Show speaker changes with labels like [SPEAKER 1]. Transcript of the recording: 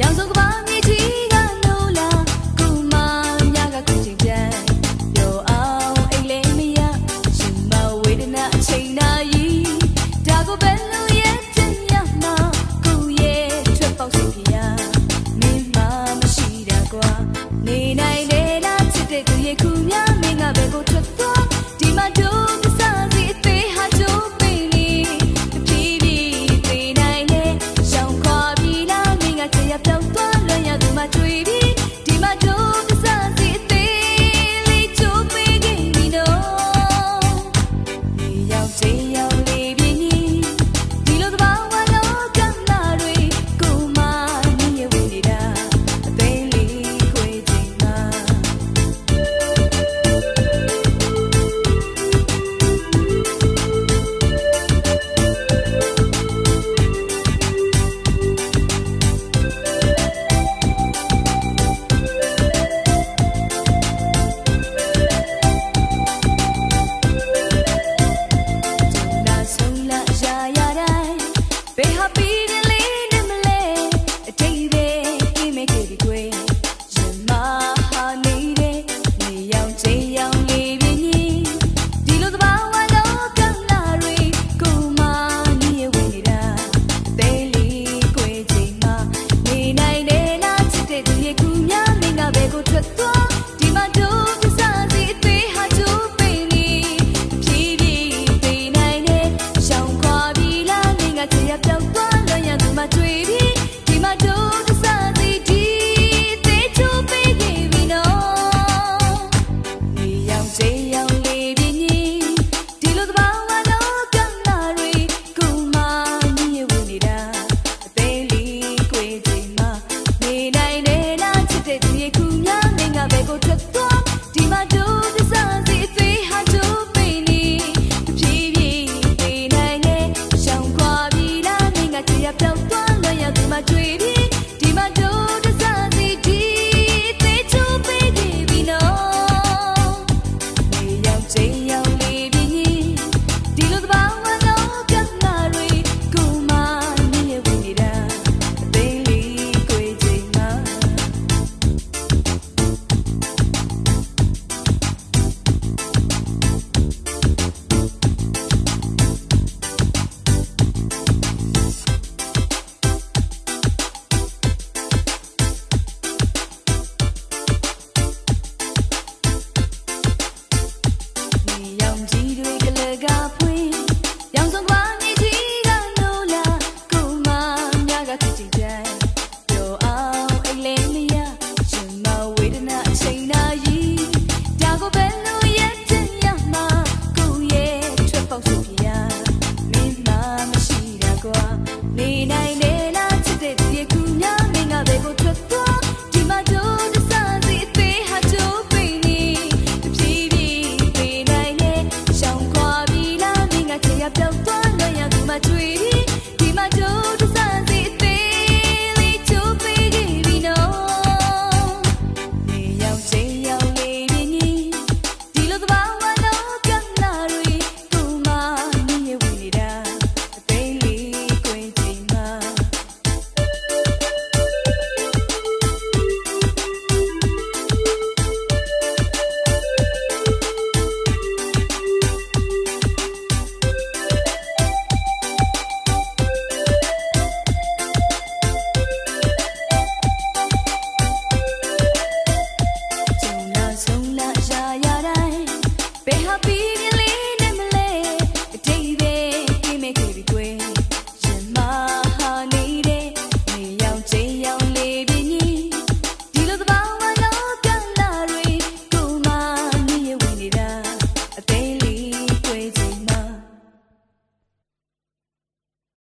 [SPEAKER 1] 两声 မင်းကဘယ်ကိုထွက်သွားဒီမှာတို့